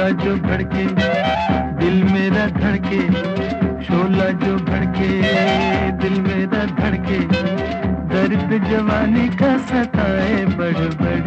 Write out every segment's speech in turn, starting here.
शोला जो भड़के, दिल मेरा धड़के, शोला जो भड़के, दिल मेरा धड़के, दर्द जवानी का सताए बड़ बढ़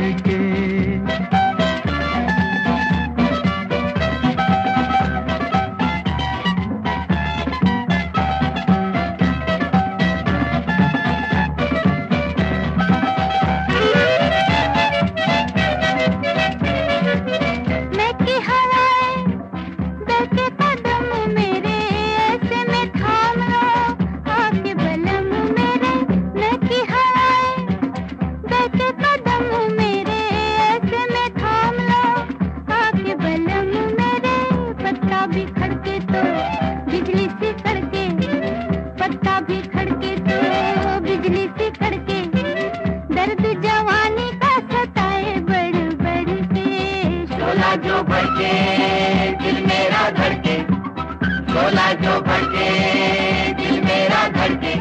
के जो भड़के, दिल मेरा धड़के। सोला जो भड़के, दिल मेरा धड़के।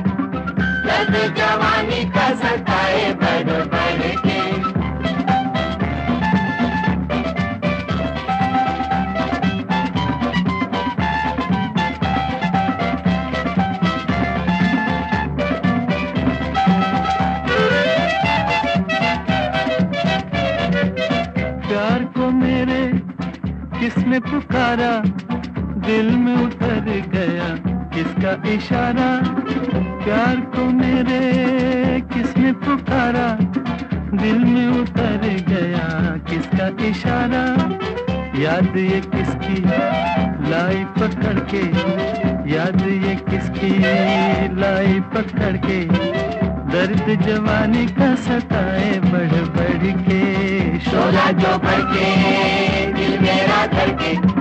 दर्द जवानी का सताए बड़ बढ़। किसने पुकारा, दिल में उतर गया। किसका इशारा? प्यार को मेरे किसने पुकारा? दिल में उतर गया। किसका इशारा? याद ये किसकी? लाई पकड़ के। याद ये किसकी? लाई पकड़ के। दर्द जवानी का सताए बढ़ बढ़ के। शोला जो भड़के दिल मेरा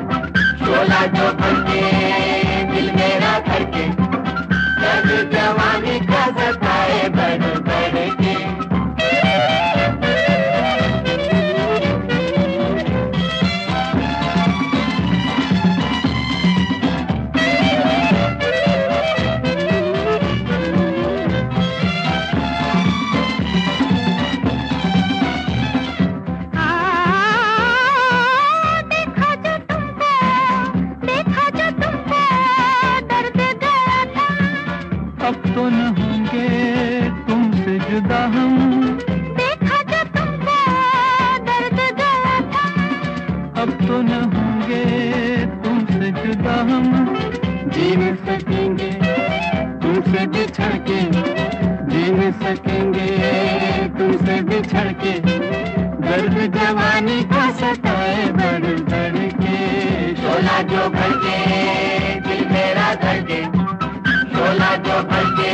अब तो न होंगे तुमसे जुदा हम। देखा जो तुमको दर्द गया था। अब तो न होंगे तुमसे जुदा हम। जी न सकेंगे तुमसे बिछड़ के जी न सकेंगे तुमसे बिछड़ के दर्द जवानी का सताए बढ़ बढ़ के। शोला जो भड़के दिल मेरा